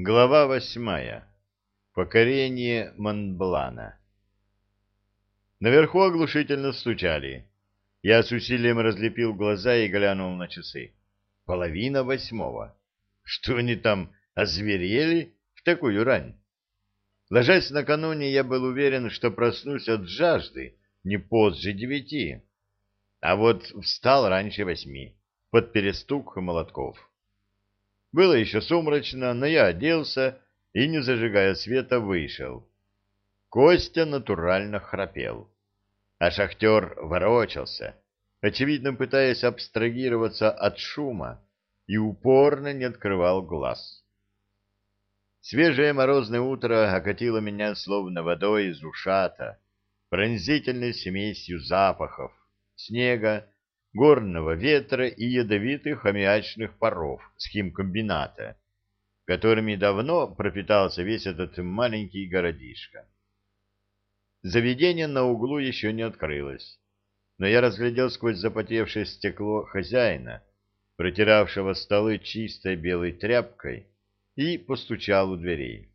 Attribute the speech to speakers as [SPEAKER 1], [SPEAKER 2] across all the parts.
[SPEAKER 1] Глава восьмая. Покорение Монблана. Наверху оглушительно стучали. Я с усилием разлепил глаза и глянул на часы. Половина восьмого. Что они там, озверели в такую рань? Ложась накануне, я был уверен, что проснусь от жажды не позже девяти. А вот встал раньше восьми, под перестук молотков. Было еще сумрачно, но я оделся и, не зажигая света, вышел. Костя натурально храпел, а шахтер ворочался, очевидно пытаясь абстрагироваться от шума, и упорно не открывал глаз. Свежее морозное утро окатило меня словно водой из ушата, пронзительной смесью запахов, снега, горного ветра и ядовитых аммиачных паров с химкомбината, которыми давно пропитался весь этот маленький городишко. Заведение на углу еще не открылось, но я разглядел сквозь запотевшее стекло хозяина, протиравшего столы чистой белой тряпкой, и постучал у дверей.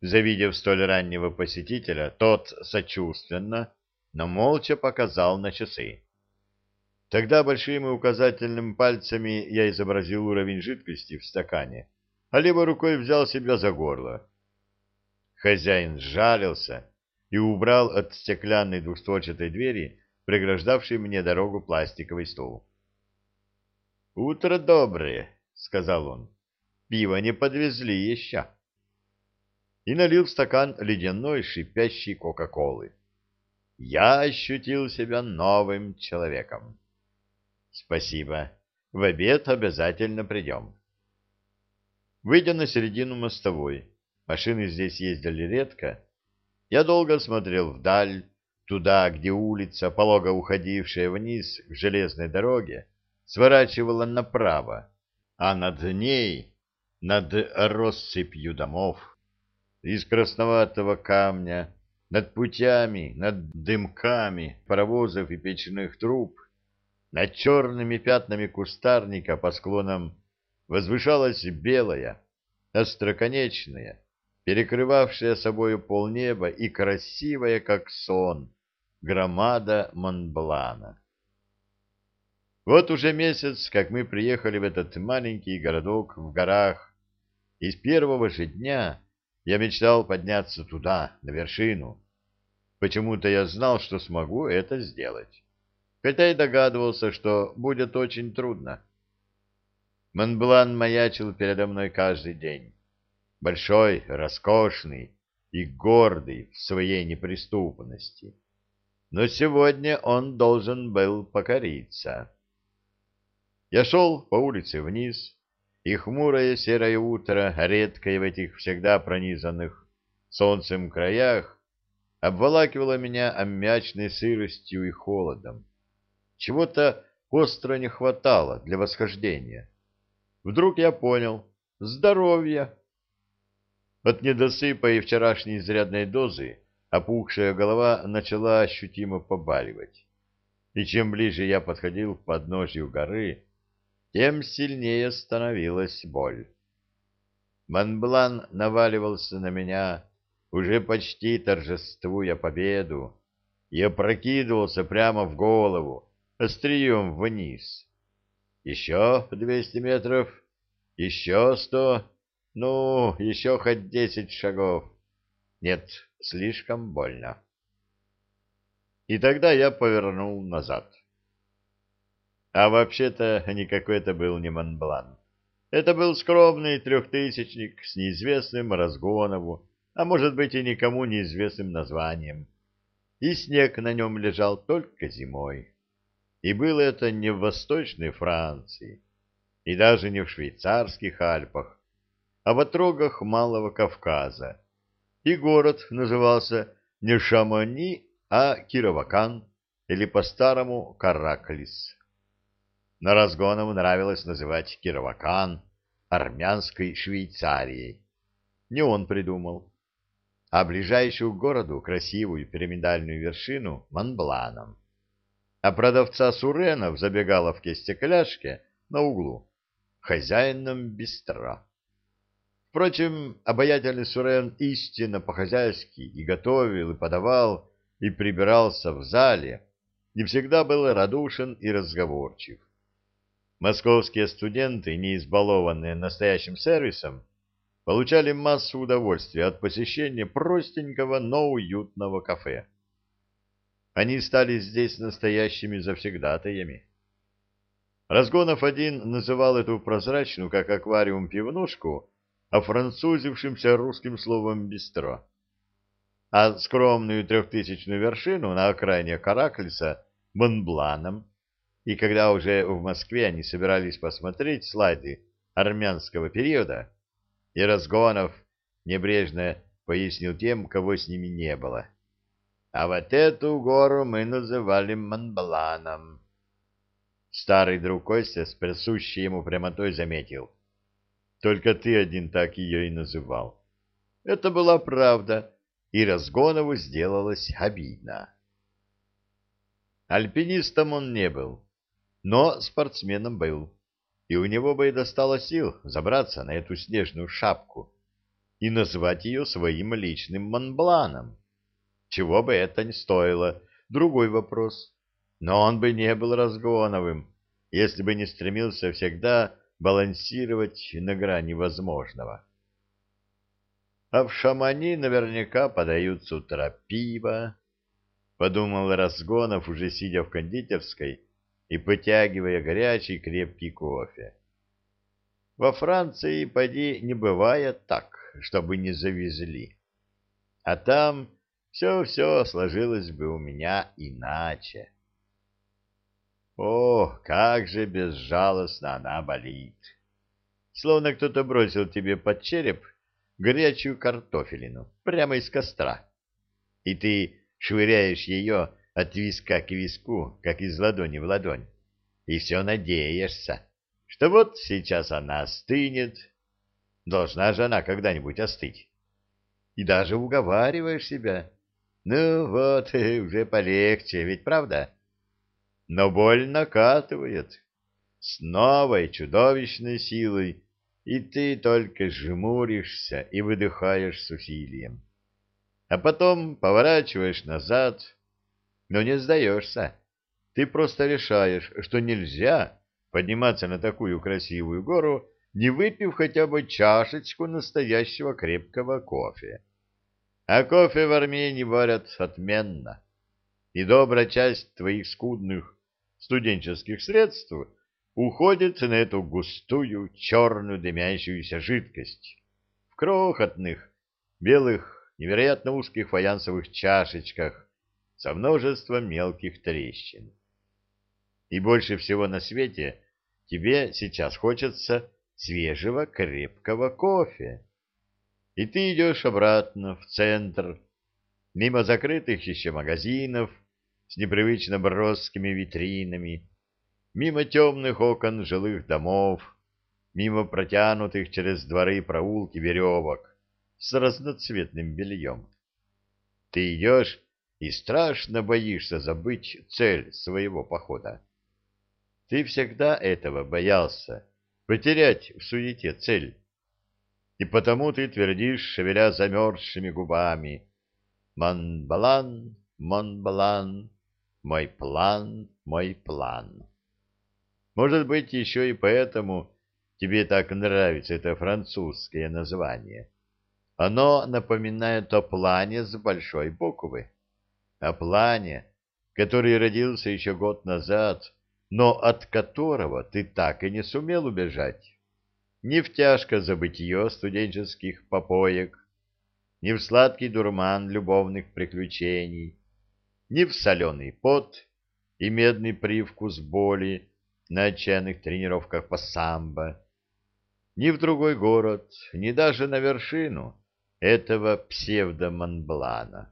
[SPEAKER 1] Завидев столь раннего посетителя, тот сочувственно, но молча показал на часы. Тогда большим и указательным пальцами я изобразил уровень жидкости в стакане, а левой рукой взял себя за горло. Хозяин сжалился и убрал от стеклянной двустворчатой двери, преграждавшей мне дорогу пластиковый стул. — Утро доброе, — сказал он. — Пиво не подвезли еще. И налил в стакан ледяной шипящей кока-колы. Я ощутил себя новым человеком. Спасибо. В обед обязательно придем. Выйдя на середину мостовой, машины здесь ездили редко, я долго смотрел вдаль, туда, где улица, полого уходившая вниз к железной дороге, сворачивала направо, а над ней, над россыпью домов, из красноватого камня, над путями, над дымками паровозов и печных труб, над черными пятнами кустарника по склонам возвышалась белая, остроконечная, перекрывавшая собою полнеба и красивая, как сон, громада Монблана. Вот уже месяц, как мы приехали в этот маленький городок в горах, и с первого же дня я мечтал подняться туда, на вершину. Почему-то я знал, что смогу это сделать хотя и догадывался, что будет очень трудно. Монблан маячил передо мной каждый день. Большой, роскошный и гордый в своей неприступности. Но сегодня он должен был покориться. Я шел по улице вниз, и хмурое серое утро, редкое в этих всегда пронизанных солнцем краях, обволакивало меня аммиачной сыростью и холодом. Чего-то остро не хватало для восхождения. Вдруг я понял — здоровье. От недосыпа и вчерашней изрядной дозы опухшая голова начала ощутимо побаливать. И чем ближе я подходил к подножью горы, тем сильнее становилась боль. Монблан наваливался на меня, уже почти торжествуя победу, и опрокидывался прямо в голову, острием вниз. Еще двести метров, еще сто, ну, еще хоть десять шагов. Нет, слишком больно. И тогда я повернул назад. А вообще-то никакой это был не Монблан. Это был скромный трехтысячник с неизвестным разгонову, а может быть и никому неизвестным названием. И снег на нем лежал только зимой. И было это не в Восточной Франции, и даже не в швейцарских Альпах, а в отрогах Малого Кавказа. И город назывался не Шамони, а Кировакан, или по-старому Караклис. Но Разгонову нравилось называть Кировакан армянской Швейцарией. Не он придумал. А ближайшую к городу красивую пирамидальную вершину — Монбланом а продавца Сурена в забегаловке стекляшке на углу, хозяином бистро. Впрочем, обаятельный Сурен истинно по-хозяйски и готовил, и подавал, и прибирался в зале, и всегда был радушен и разговорчив. Московские студенты, не избалованные настоящим сервисом, получали массу удовольствия от посещения простенького, но уютного кафе. Они стали здесь настоящими завсегдатаями. Разгонов один называл эту прозрачную, как аквариум, пивнушку офранцузившимся русским словом «бистро». А скромную трехтысячную вершину на окраине Караклиса — Монбланом, и когда уже в Москве они собирались посмотреть слайды армянского периода, и Разгонов небрежно пояснил тем, кого с ними не было. А вот эту гору мы называли Монбланом. Старый друг Костя с присущей ему прямотой заметил — только ты один так ее и называл. Это была правда, и Разгонову сделалось обидно. Альпинистом он не был, но спортсменом был, и у него бы и достало сил забраться на эту снежную шапку и назвать ее своим личным Монбланом. Чего бы это ни стоило, другой вопрос. Но он бы не был Разгоновым, если бы не стремился всегда балансировать на грани возможного. А в Шамани наверняка подают с утра пиво, подумал Разгонов, уже сидя в кондитерской и потягивая горячий крепкий кофе. Во Франции, поди, не бывает так, чтобы не завезли. А там все-все сложилось бы у меня иначе. О, как же безжалостно она болит! Словно кто-то бросил тебе под череп горячую картофелину прямо из костра, и ты швыряешь ее от виска к виску, как из ладони в ладонь, и все надеешься, что вот сейчас она остынет, должна же она когда-нибудь остыть, и даже уговариваешь себя, ну вот, уже полегче, ведь правда? но боль накатывает с новой чудовищной силой, и ты только жмуришься и выдыхаешь с усилием. А потом поворачиваешь назад, но не сдаешься. Ты просто решаешь, что нельзя подниматься на такую красивую гору, не выпив хотя бы чашечку настоящего крепкого кофе. А кофе в Армении варят отменно, и добрая часть твоих скудных студенческих средств уходит на эту густую черную дымящуюся жидкость в крохотных белых невероятно узких фаянсовых чашечках со множеством мелких трещин. И больше всего на свете тебе сейчас хочется свежего крепкого кофе. И ты идешь обратно в центр, мимо закрытых еще магазинов, с непривычно броскими витринами, мимо темных окон жилых домов, мимо протянутых через дворы проулки веревок с разноцветным бельем. Ты идешь и страшно боишься забыть цель своего похода. Ты всегда этого боялся, потерять в суете цель. И потому ты твердишь, шевеля замерзшими губами, «Монблан, Монблан, мой план, мой план. Может быть, еще и поэтому тебе так нравится это французское название. Оно напоминает о плане с большой буквы. О плане, который родился еще год назад, но от которого ты так и не сумел убежать. Ни в тяжко забытье студенческих попоек, ни в сладкий дурман любовных приключений, ни в соленый пот и медный привкус боли на отчаянных тренировках по самбо, ни в другой город, ни даже на вершину этого псевдо-Монблана.